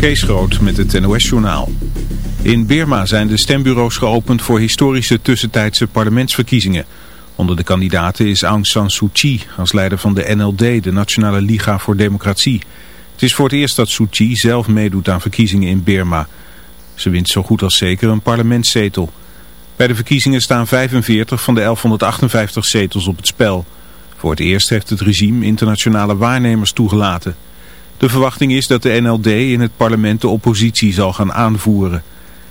Kees Groot met het NOS-journaal. In Birma zijn de stembureaus geopend voor historische tussentijdse parlementsverkiezingen. Onder de kandidaten is Aung San Suu Kyi als leider van de NLD, de Nationale Liga voor Democratie. Het is voor het eerst dat Suu Kyi zelf meedoet aan verkiezingen in Birma. Ze wint zo goed als zeker een parlementszetel. Bij de verkiezingen staan 45 van de 1158 zetels op het spel. Voor het eerst heeft het regime internationale waarnemers toegelaten. De verwachting is dat de NLD in het parlement de oppositie zal gaan aanvoeren.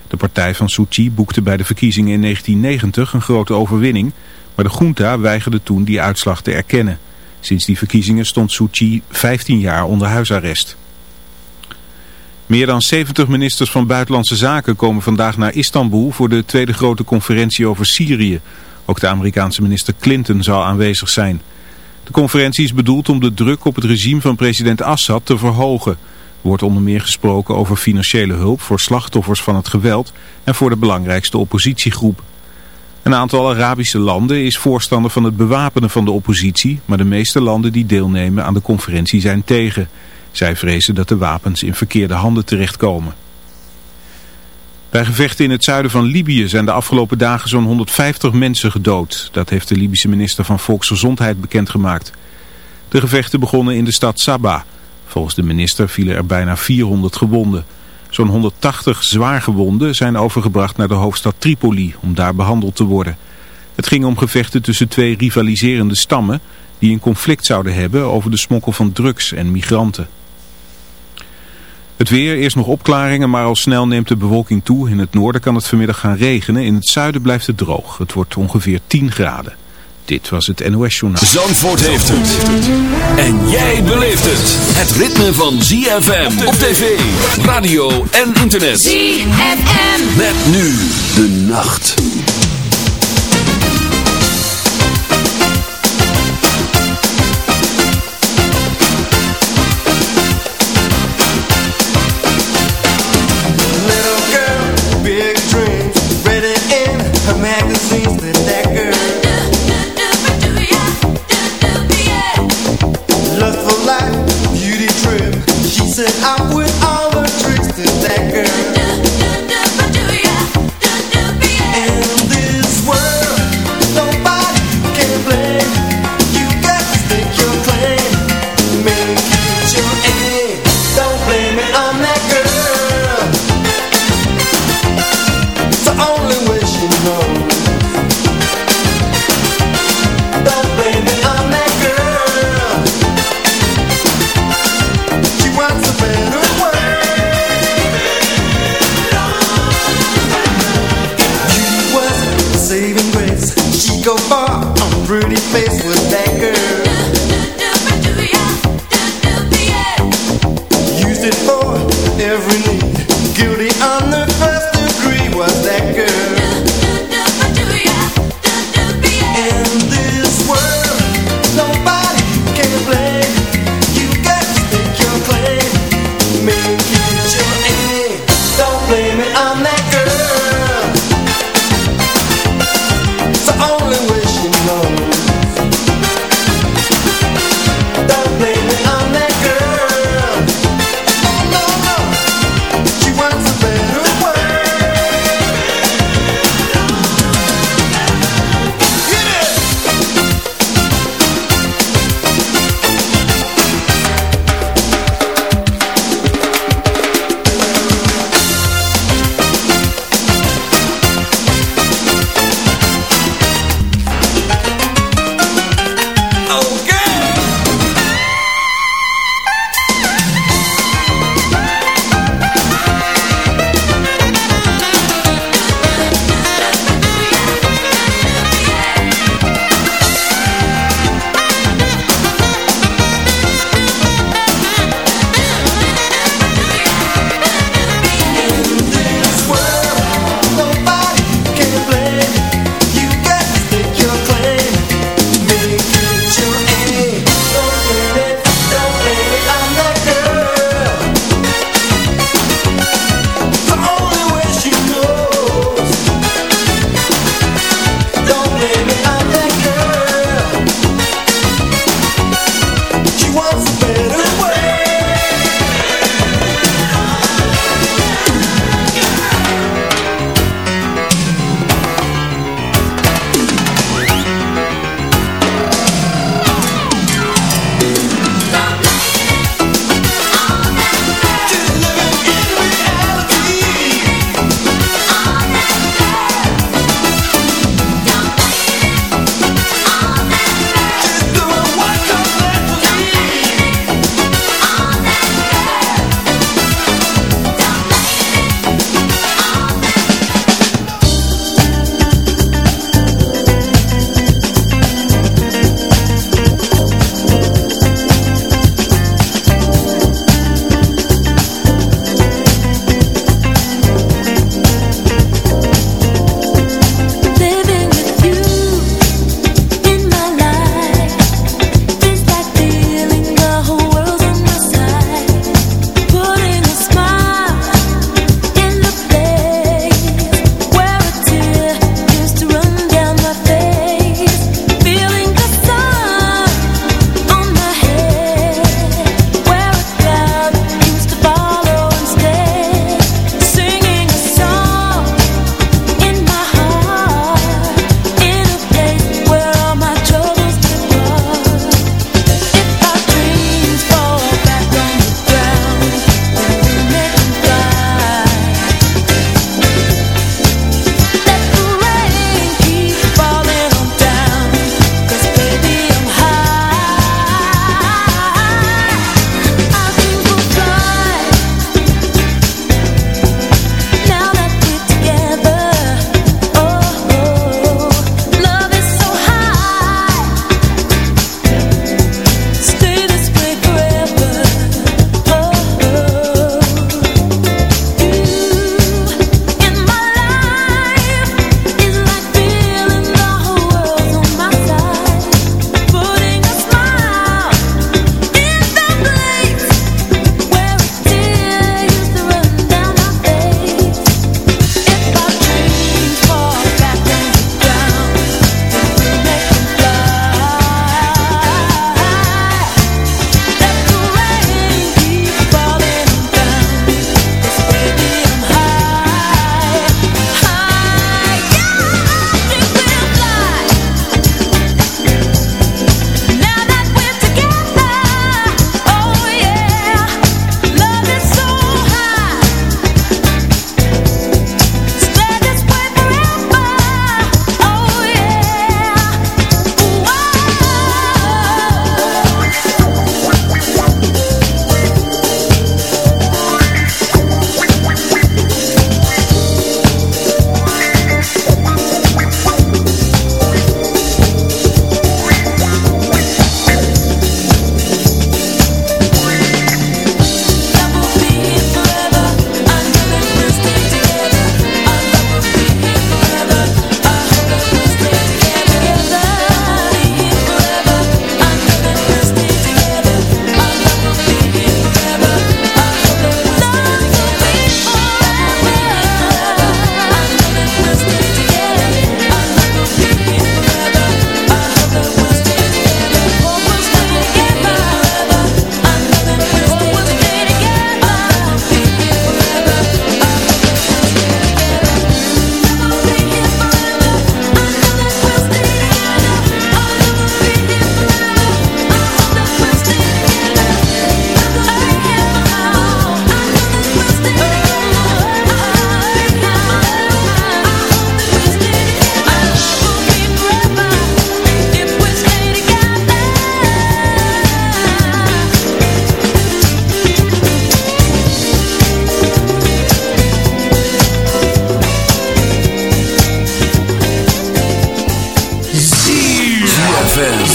De partij van Suu boekte bij de verkiezingen in 1990 een grote overwinning, maar de junta weigerde toen die uitslag te erkennen. Sinds die verkiezingen stond Suu Kyi 15 jaar onder huisarrest. Meer dan 70 ministers van Buitenlandse Zaken komen vandaag naar Istanbul voor de tweede grote conferentie over Syrië. Ook de Amerikaanse minister Clinton zal aanwezig zijn. De conferentie is bedoeld om de druk op het regime van president Assad te verhogen. Er wordt onder meer gesproken over financiële hulp voor slachtoffers van het geweld en voor de belangrijkste oppositiegroep. Een aantal Arabische landen is voorstander van het bewapenen van de oppositie, maar de meeste landen die deelnemen aan de conferentie zijn tegen. Zij vrezen dat de wapens in verkeerde handen terechtkomen. Bij gevechten in het zuiden van Libië zijn de afgelopen dagen zo'n 150 mensen gedood. Dat heeft de Libische minister van Volksgezondheid bekendgemaakt. De gevechten begonnen in de stad Sabah. Volgens de minister vielen er bijna 400 gewonden. Zo'n 180 zwaargewonden zijn overgebracht naar de hoofdstad Tripoli om daar behandeld te worden. Het ging om gevechten tussen twee rivaliserende stammen die een conflict zouden hebben over de smokkel van drugs en migranten. Het weer, eerst nog opklaringen, maar al snel neemt de bewolking toe. In het noorden kan het vanmiddag gaan regenen. In het zuiden blijft het droog. Het wordt ongeveer 10 graden. Dit was het NOS Journaal. Zandvoort heeft het. En jij beleeft het. Het ritme van ZFM op tv, radio en internet. ZFM. Met nu de nacht.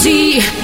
Zie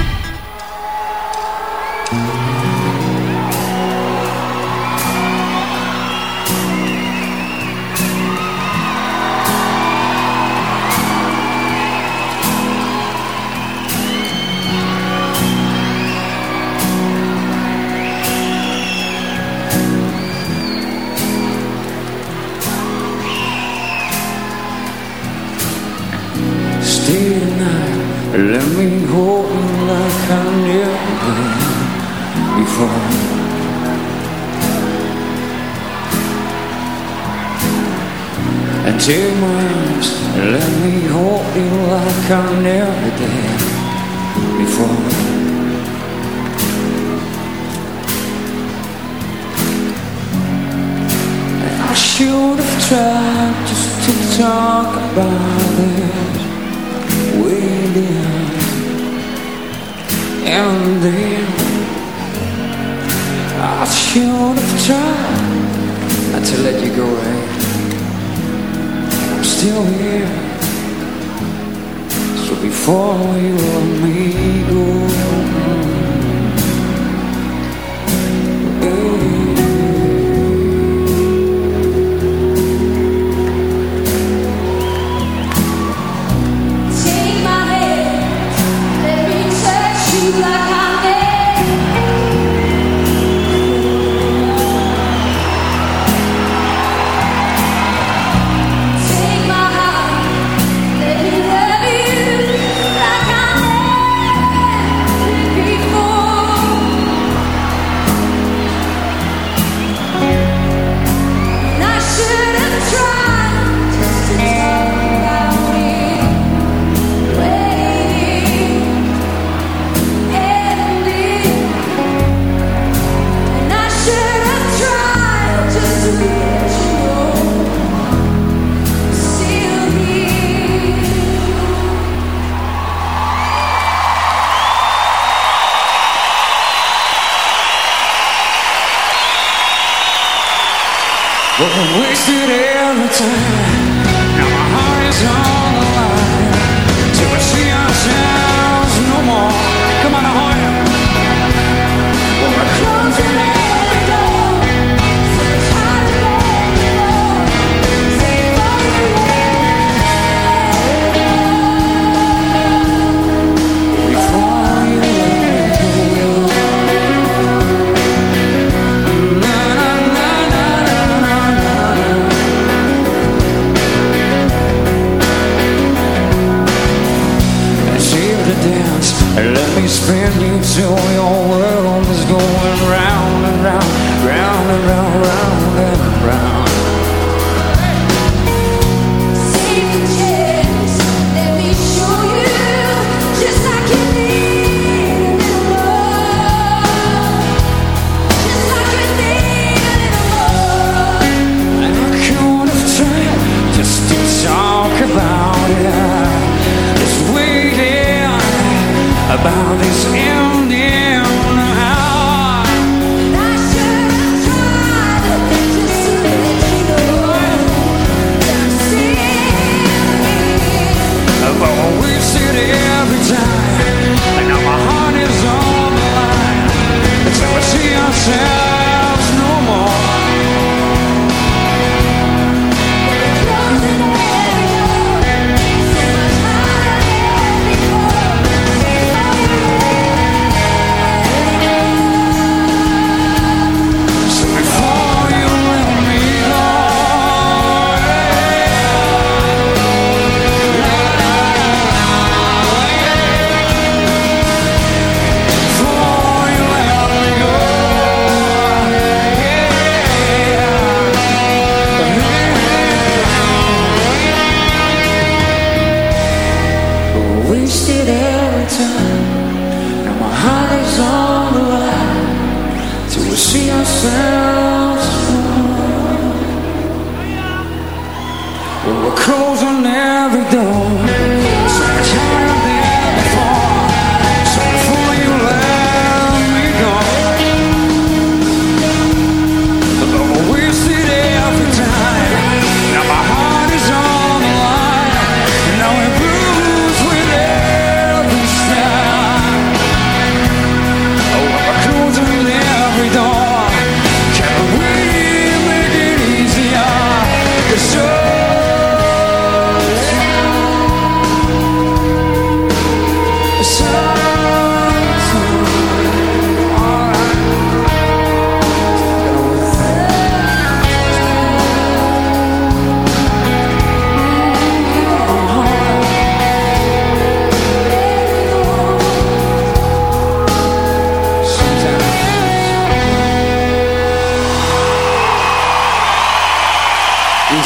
Let me hold you like I never before. And two my arms Let me hold you like I never did before and I should have tried just to talk about it. then I should have tried not to let you go away. I'm still here. So before you let me go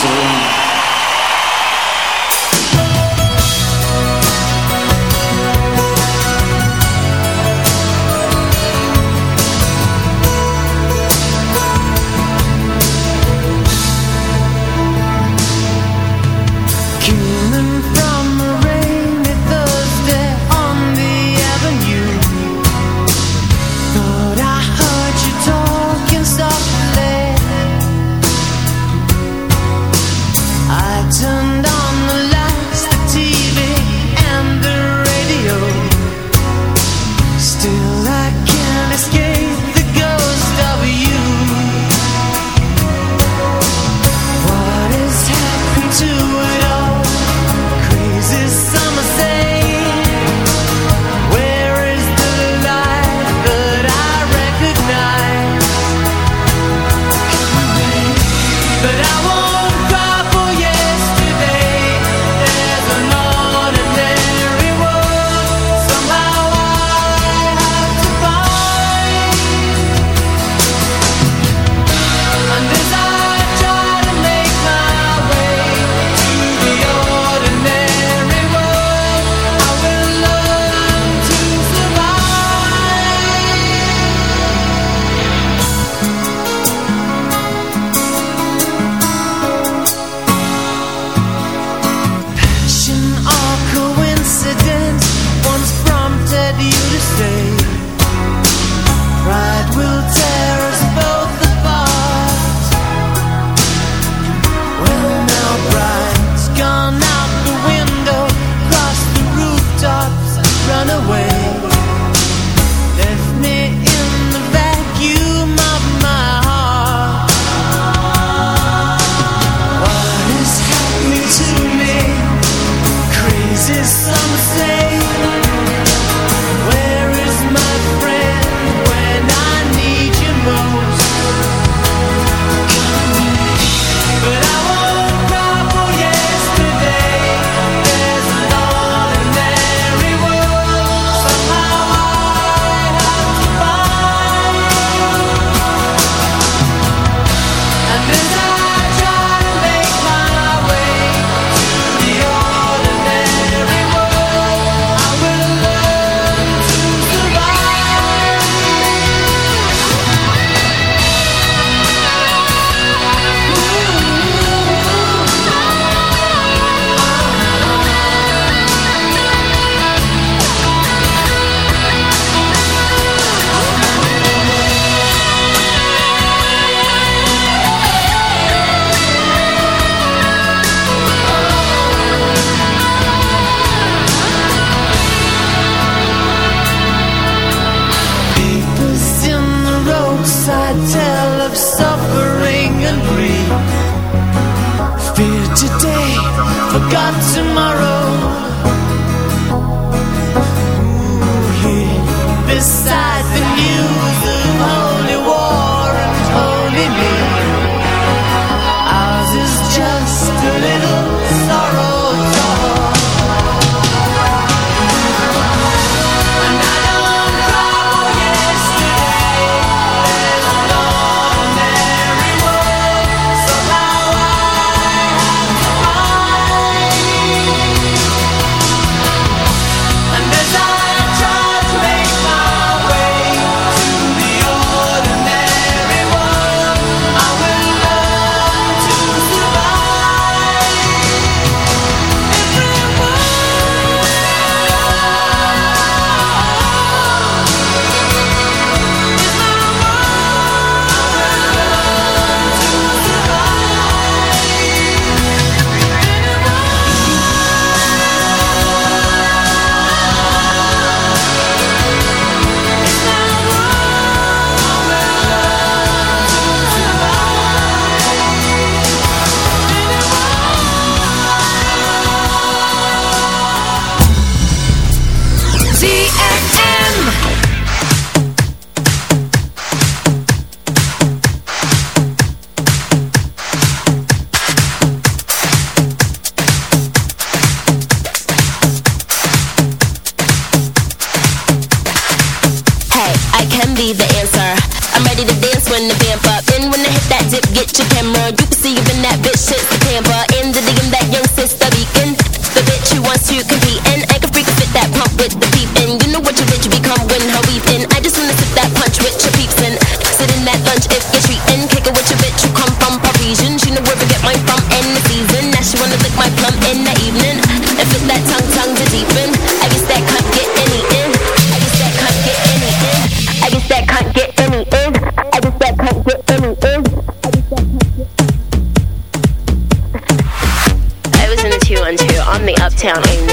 soul.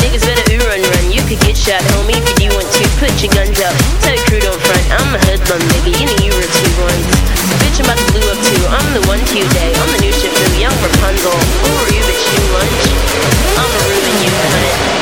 Niggas better ooh run run. You could get shot, homie, if you want to. Put your guns up. Tell your crew don't front. I'm a hoodlum, nigga. You know you were two ones. Bitch, I'm about to blue up too. I'm the one to you day. I'm the new ship from young Rapunzel. Who are you, bitch? New lunch. I'ma ruin you, cunt.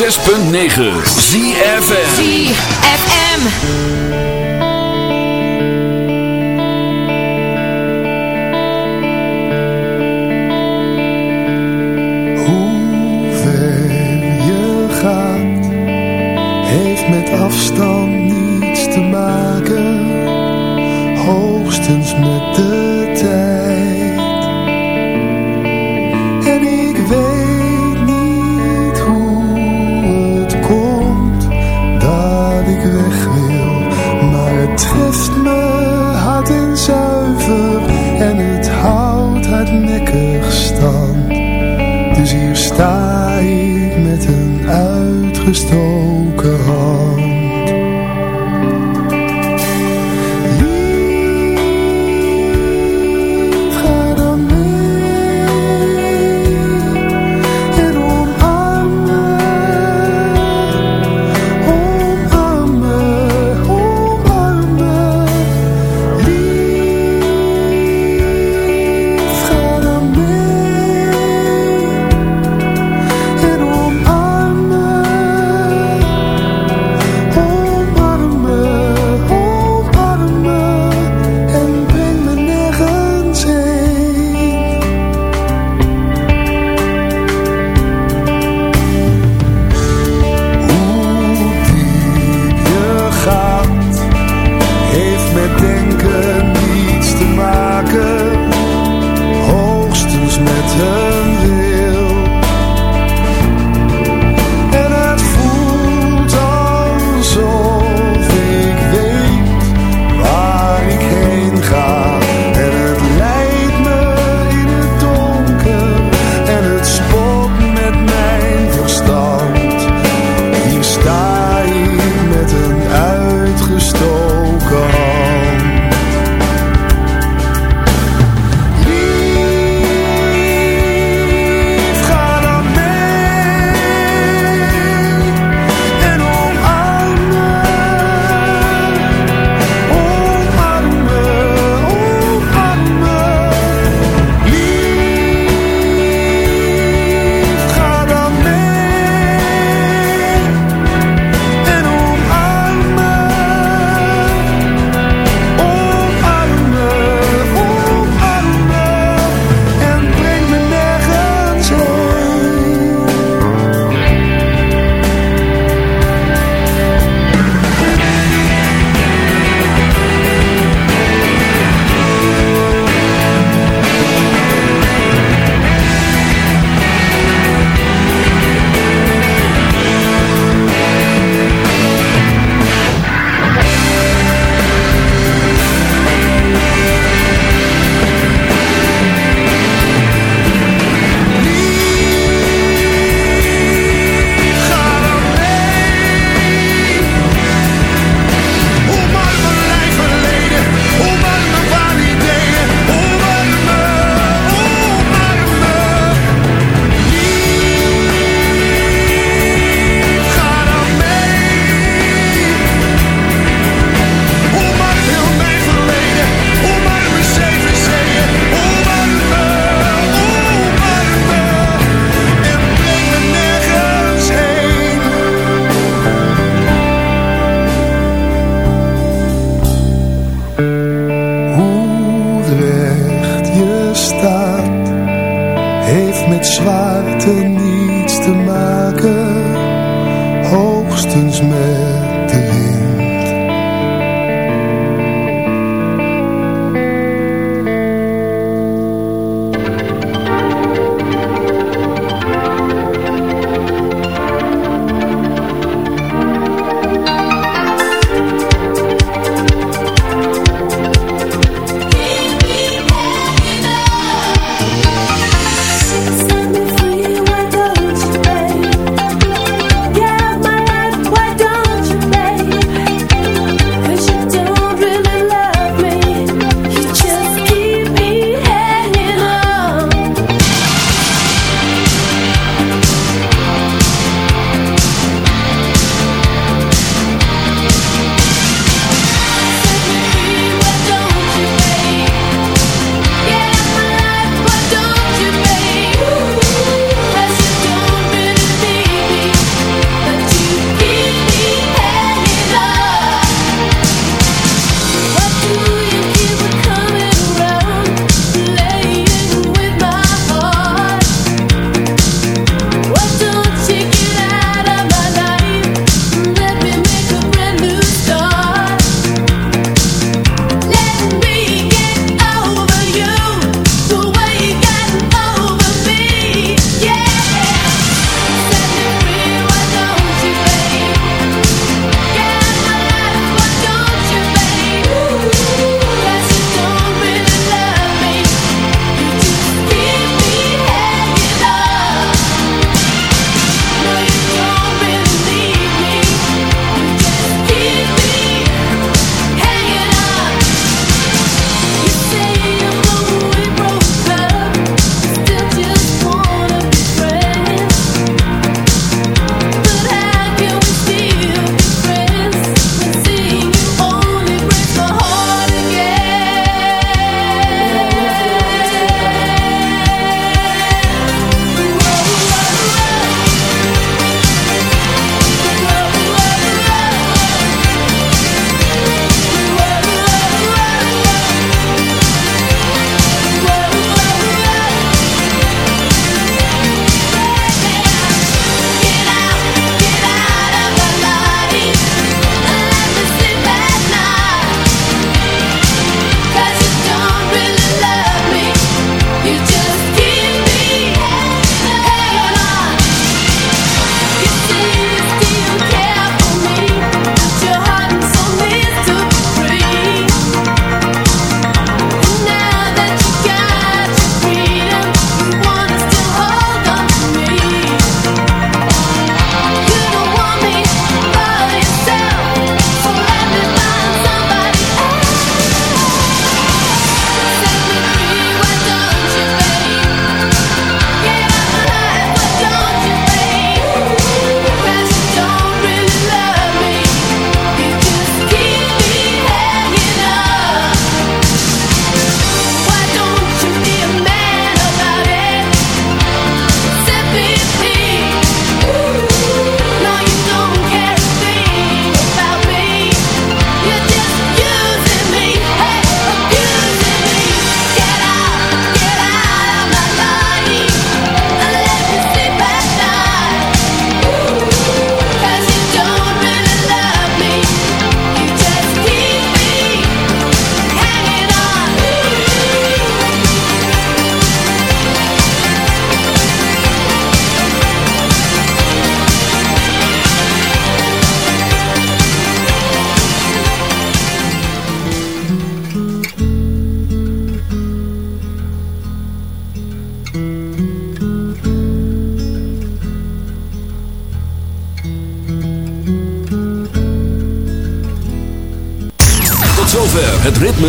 106.9 ZFM ZFM.